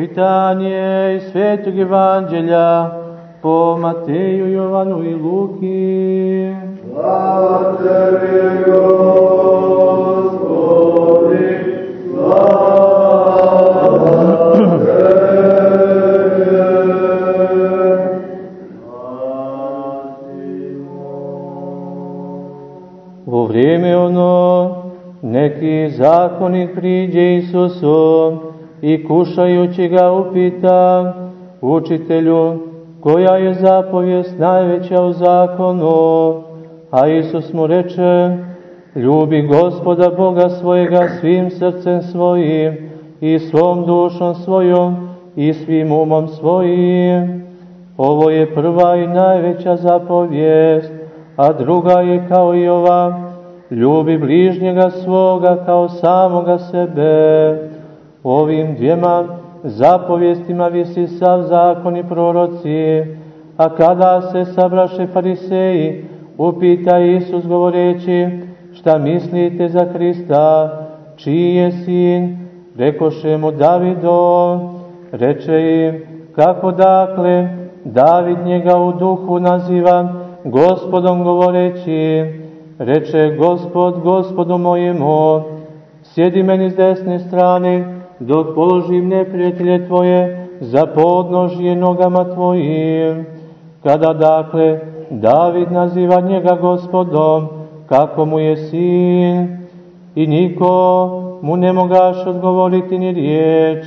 Čitanje iz Svetog Evanđelja po Mateju, Jovanu i Luki. Slava tebi, Gospodi, slava U vrijeme ono, neki zakonik priđe Isusu i kušajući ga upita, učitelju, koja je zapovijest najveća u zakonu? A Isus mu reče, ljubi gospoda Boga svojega svim srcem svojim i svom dušom svojom i svim umom svojim. Ovo je prva i najveća zapovijest, a druga je kao i ova, ljubi bližnjega svoga kao samoga sebe. Ovim dvijema zapovjestima visi sav zakon i proroci, a kada se sabraše fariseji, upita Isus govoreći, šta mislite za Hrista, čiji je sin, rekoše mu Davido, reče im, kako dakle, David njega u duhu naziva gospodom govoreći, reče gospod, gospodu mojemu, sjedi meni s desne strane, dok položim neprijatelje tvoje za podnožje nogama tvojim. Kada dakle David naziva njega gospodom, kako mu je sin, i niko mu ne mogaš odgovoriti ni riječ,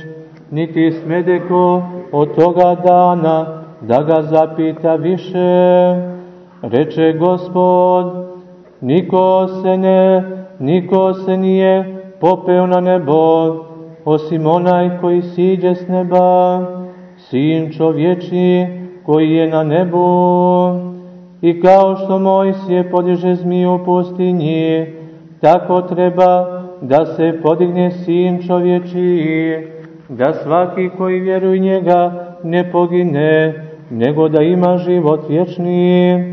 niti smedeko od toga dana da ga zapita više. Reče gospod, niko se ne, niko se nije popeo na nebo, osim onaj koji siđe s neba, sin čovječi koji je na nebu. I kao što Mojsije podiže zmiju u pustinji, tako treba da se podigne sin čovječi, da svaki koji vjeruje njega ne pogine, nego da ima život vječni,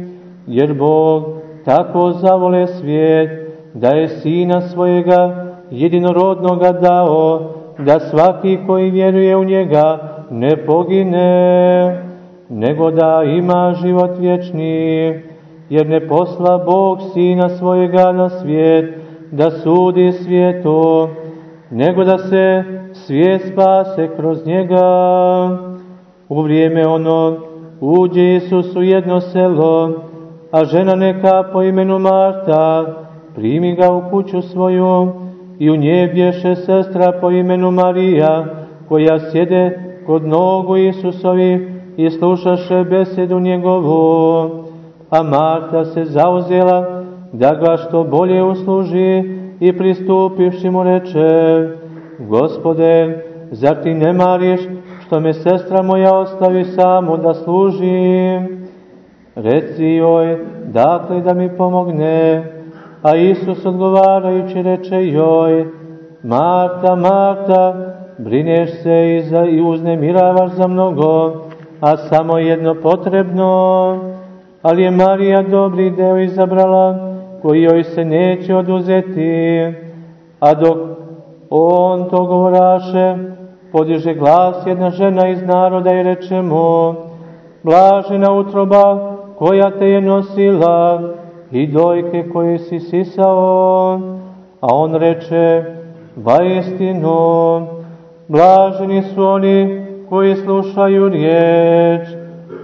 jer Bog tako zavole svijet, da je sina svojega jedinorodnoga dao, da svaki koji vjeruje u njega ne pogine, nego da ima život vječni, jer ne posla Bog sina svojega na svijet, da sudi svijetu, nego da se svijet spase kroz njega. U vrijeme ono uđe Isus u jedno selo, a žena neka po imenu Marta primi ga u kuću svoju, i u nje bješe sestra po imenu Marija, koja sjede kod nogu Isusovi i slušaše besedu njegovu. A Marta se zauzela da ga što bolje usluži i pristupivši mu reče, Gospode, zar ti ne mariš što me sestra moja ostavi samo da služim? Reci joj, dakle da mi pomogne, A Isus odgovarajući reče joj, Marta, Marta, brineš se i, za, i uznemiravaš za mnogo, a samo jedno potrebno, ali je Marija dobri deo izabrala, koji joj se neće oduzeti. A dok on to govoraše, podiže glas jedna žena iz naroda i reče mu, blažena utroba koja te je nosila, i dojke koje si sisao, a on reče, vaistinu, blaženi su oni koji slušaju riječ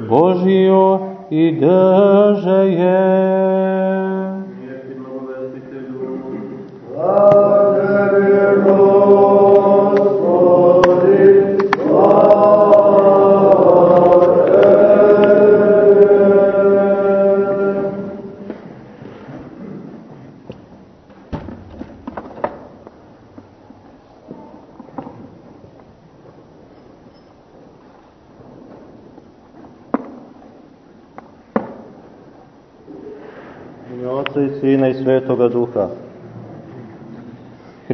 Božiju i drže je.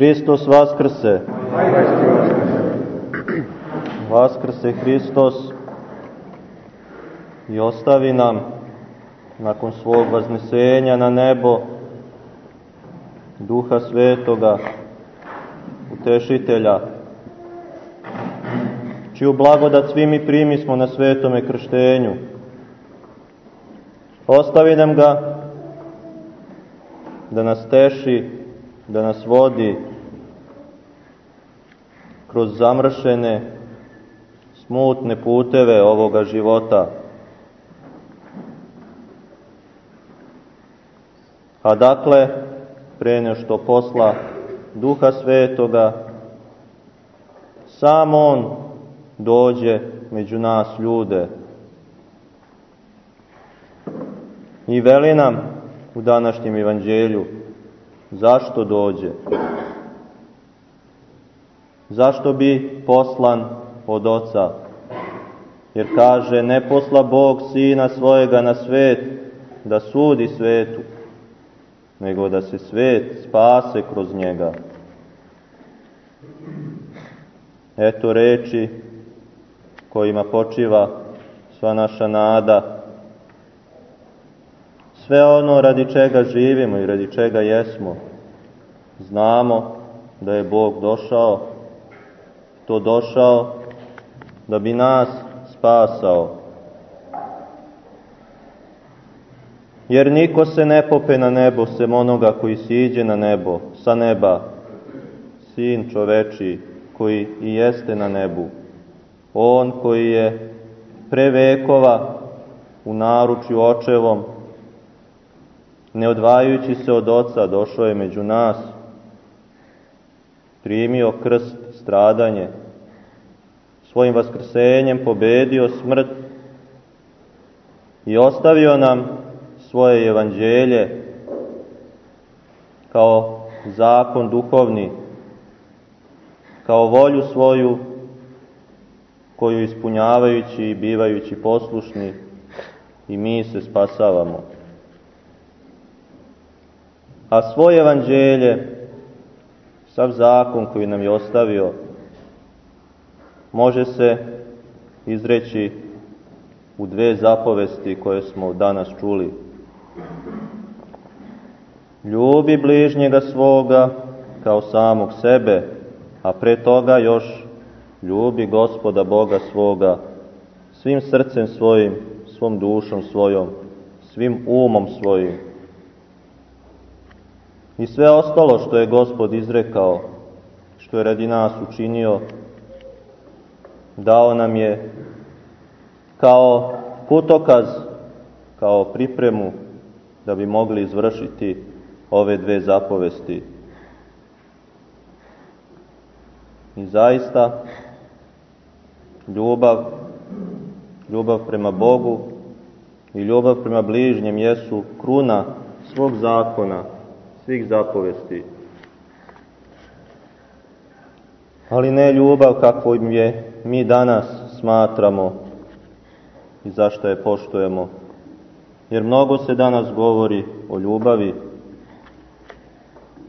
Hristos Vaskrse. Vaskrse Hristos i ostavi nam nakon svog vaznesenja na nebo Duha Svetoga, utešitelja, čiju blagodat svi mi primi smo na svetome krštenju. Ostavi nam ga da nas teši, da nas vodi kroz zamršene, smutne puteve ovoga života. A dakle, pre što posla Duha Svetoga, sam On dođe među nas ljude. I veli nam u današnjem evanđelju zašto dođe. Zašto bi poslan od oca? Jer kaže, ne posla Bog sina svojega na svet da sudi svetu, nego da se svet spase kroz njega. Eto reči kojima počiva sva naša nada, sve ono radi čega živimo i radi čega jesmo. Znamo da je Bog došao, to došao da bi nas spasao. Jer niko se ne pope na nebo sem onoga koji siđe na nebo, sa neba, sin čoveči koji i jeste na nebu. On koji je pre vekova u naručju očevom, ne odvajajući se od oca, došao je među nas, primio krst, stradanje, svojim vaskrsenjem pobedio smrt i ostavio nam svoje evanđelje kao zakon duhovni, kao volju svoju koju ispunjavajući i bivajući poslušni i mi se spasavamo. A svoje evanđelje, sav zakon koji nam je ostavio, može se izreći u dve zapovesti koje smo danas čuli. Ljubi bližnjega svoga kao samog sebe, a pre toga još ljubi gospoda Boga svoga svim srcem svojim, svom dušom svojom, svim umom svojim. I sve ostalo što je gospod izrekao, što je radi nas učinio, dao nam je kao putokaz, kao pripremu da bi mogli izvršiti ove dve zapovesti. I zaista, ljubav, ljubav prema Bogu i ljubav prema bližnjem jesu kruna svog zakona, svih zapovesti. Ali ne ljubav kakvu im je mi danas smatramo i zašto je poštujemo. Jer mnogo se danas govori o ljubavi,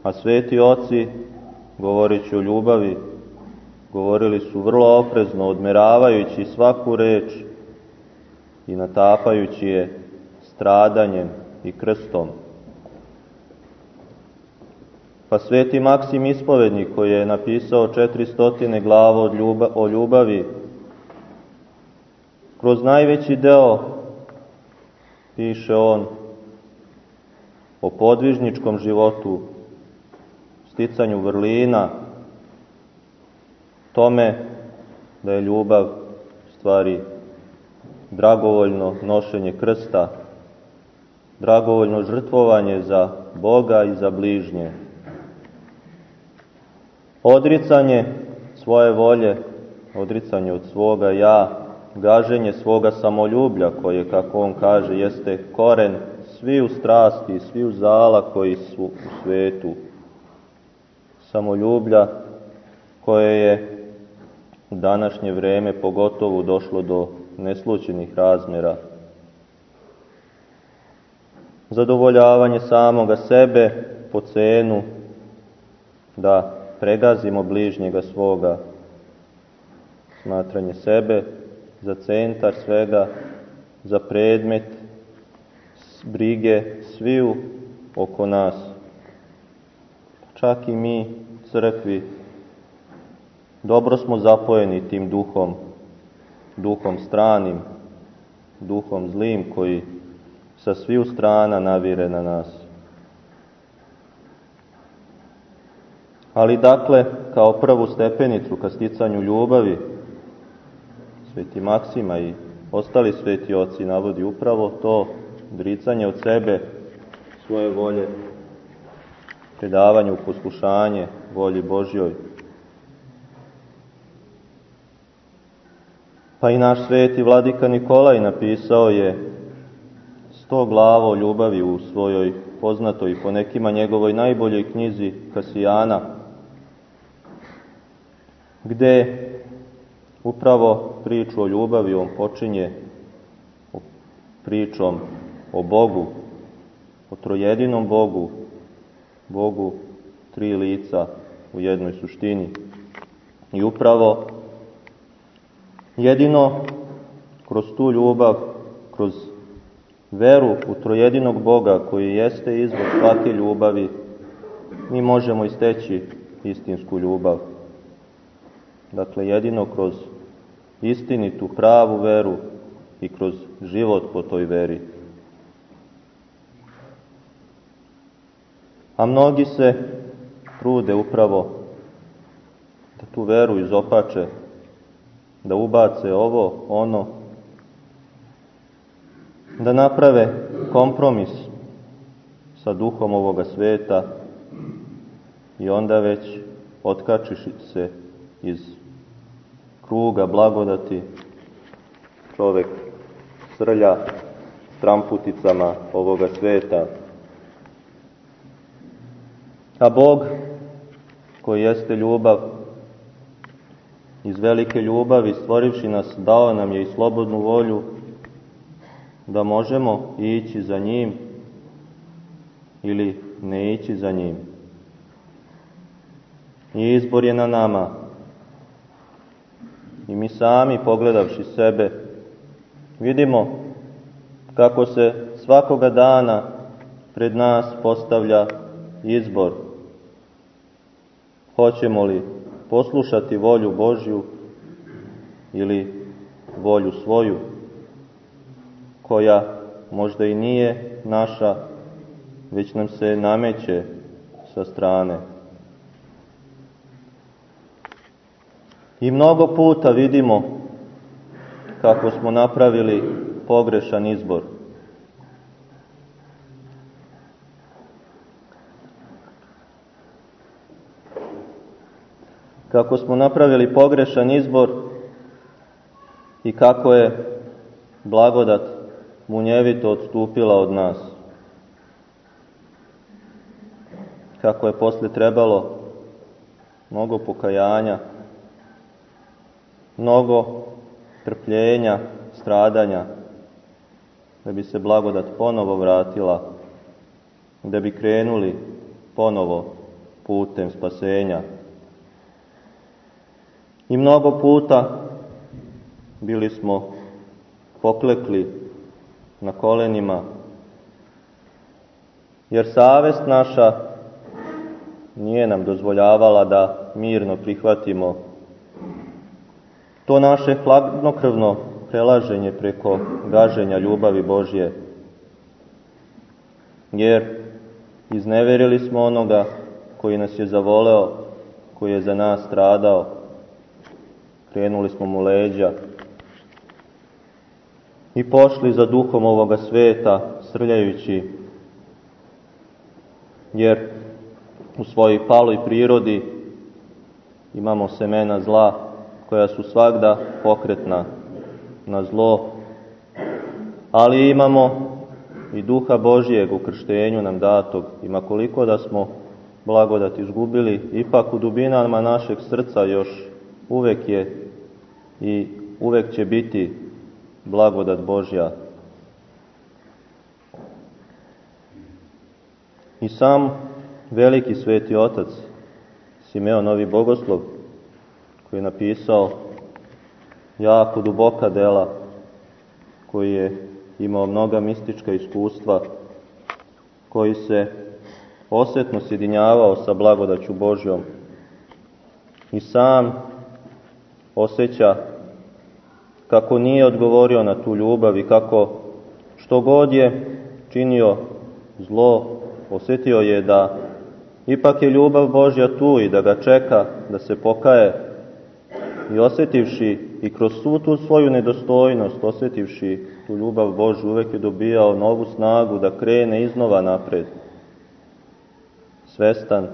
a sveti oci, govoreći o ljubavi, govorili su vrlo oprezno, odmeravajući svaku reč i natapajući je stradanjem i krstom. Pa sveti Maksim Ispovednik koji je napisao 400 glava o ljubavi, kroz najveći deo piše on o podvižničkom životu, sticanju vrlina, tome da je ljubav stvari dragovoljno nošenje krsta, dragovoljno žrtvovanje za Boga i za bližnje. Odricanje svoje volje, odricanje od svoga ja, gaženje svoga samoljublja koje, kako on kaže, jeste koren svi u strasti, svi u zala koji su u svetu. Samoljublja koje je u današnje vreme pogotovo došlo do neslučenih razmjera. Zadovoljavanje samoga sebe po cenu da pregazimo bližnjega svoga, smatranje sebe za centar svega, za predmet brige sviju oko nas. Čak i mi, crkvi, dobro smo zapojeni tim duhom duhom stranim, duhom zlim koji sa sviju strana navire na nas. Ali dakle, kao prvu stepenicu ka sticanju ljubavi, sveti Maksima i ostali sveti oci navodi upravo to dricanje od sebe, svoje volje, predavanje u poslušanje volji Božjoj. Pa i naš sveti vladika Nikolaj napisao je sto glava o ljubavi u svojoj poznatoj po nekima njegovoj najboljoj knjizi Kasijana, gde upravo priču o ljubavi on počinje pričom o Bogu, o trojedinom Bogu, Bogu tri lica u jednoj suštini. I upravo jedino kroz tu ljubav, kroz veru u trojedinog Boga koji jeste izvor svake ljubavi, mi možemo isteći istinsku ljubav. Dakle, jedino kroz istinitu, pravu veru i kroz život po toj veri. A mnogi se trude upravo da tu veru izopače, da ubace ovo, ono, da naprave kompromis sa duhom ovoga sveta i onda već otkačiš se iz kruga blagodati čovek srlja stramputicama ovoga sveta. A Bog, koji jeste ljubav, iz velike ljubavi stvorivši nas, dao nam je i slobodnu volju da možemo ići za njim ili ne ići za njim. I izbor je na nama. I mi sami, pogledavši sebe, vidimo kako se svakoga dana pred nas postavlja izbor. Hoćemo li poslušati volju Božju ili volju svoju, koja možda i nije naša, već nam se nameće sa strane. I mnogo puta vidimo kako smo napravili pogrešan izbor. Kako smo napravili pogrešan izbor i kako je blagodat munjevito odstupila od nas. Kako je posle trebalo mnogo pokajanja, mnogo trpljenja, stradanja, da bi se blagodat ponovo vratila, da bi krenuli ponovo putem spasenja. I mnogo puta bili smo poklekli na kolenima, jer savest naša nije nam dozvoljavala da mirno prihvatimo to naše hladnokrvno prelaženje preko gaženja ljubavi Božje. Jer izneverili smo onoga koji nas je zavoleo, koji je za nas stradao. Krenuli smo mu leđa i pošli za duhom ovoga sveta, srljajući, jer u svojoj paloj prirodi imamo semena zla koja su svakda pokretna na zlo, ali imamo i duha Božijeg u krštenju nam datog. Ima koliko da smo blagodat izgubili, ipak u dubinama našeg srca još uvek je i uvek će biti blagodat Božja. I sam veliki sveti otac Simeon Novi Bogoslov koji je napisao jako duboka dela, koji je imao mnoga mistička iskustva, koji se osetno sjedinjavao sa blagodaću Božjom i sam osjeća kako nije odgovorio na tu ljubav i kako što god je činio zlo, osjetio je da ipak je ljubav Božja tu i da ga čeka da se pokaje i osjetivši i kroz svu tu svoju nedostojnost, osjetivši tu ljubav Božju, uvek je dobijao novu snagu da krene iznova napred. Svestan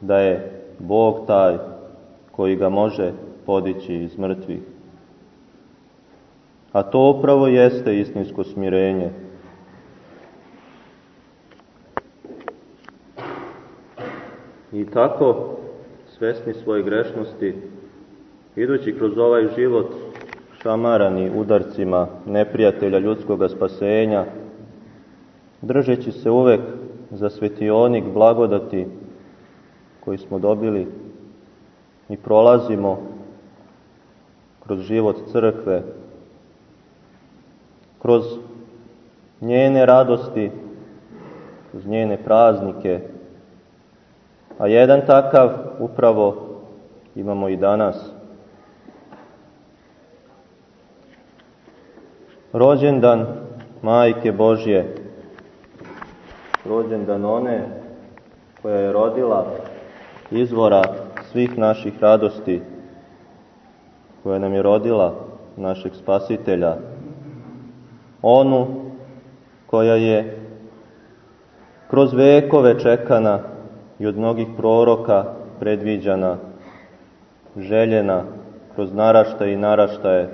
da je Bog taj koji ga može podići iz mrtvih. A to upravo jeste istinsko smirenje. I tako, svesni svoje grešnosti, idući kroz ovaj život, šamarani udarcima neprijatelja ljudskog spasenja, držeći se uvek za svetionik blagodati koji smo dobili i prolazimo kroz život crkve, kroz njene radosti, kroz njene praznike, a jedan takav upravo imamo i danas. Rođendan Majke Božje, rođendan one koja je rodila izvora svih naših radosti, koja nam je rodila našeg spasitelja, onu koja je kroz vekove čekana i od mnogih proroka predviđana, željena kroz naraštaje i naraštaje,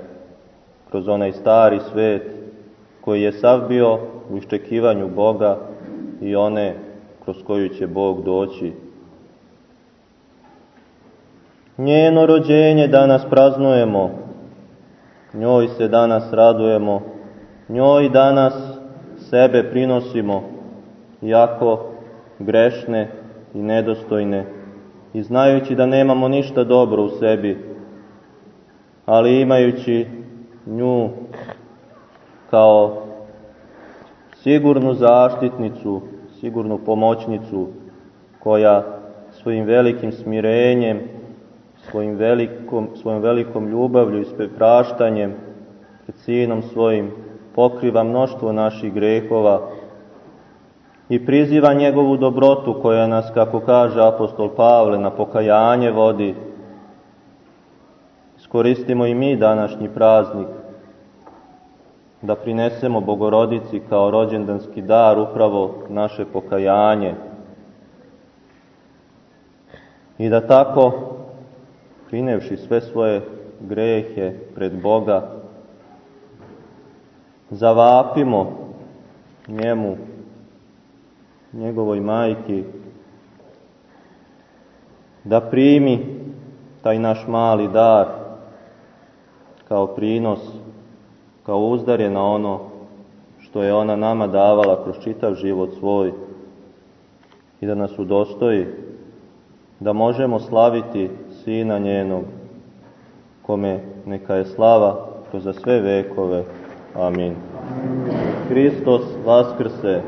kroz onaj stari svet koji je sav bio u iščekivanju Boga i one kroz koju će Bog doći. Njeno rođenje danas praznujemo, njoj se danas radujemo, njoj danas sebe prinosimo, jako grešne i nedostojne, i znajući da nemamo ništa dobro u sebi, ali imajući nju kao sigurnu zaštitnicu, sigurnu pomoćnicu, koja svojim velikim smirenjem, svojim velikom, svojom velikom ljubavlju i praštanjem pred sinom svojim pokriva mnoštvo naših grehova i priziva njegovu dobrotu koja nas, kako kaže apostol Pavle, na pokajanje vodi. Iskoristimo i mi današnji praznik da prinesemo Bogorodici kao rođendanski dar upravo naše pokajanje i da tako, prinevši sve svoje grehe pred Boga, zavapimo njemu, njegovoj majki, da primi taj naš mali dar kao prinos, kao uzdarje na ono što je ona nama davala kroz čitav život svoj i da nas udostoji da možemo slaviti Sina njenog, kome neka je slava kroz za sve vekove. Amin. Hristos Vaskrse.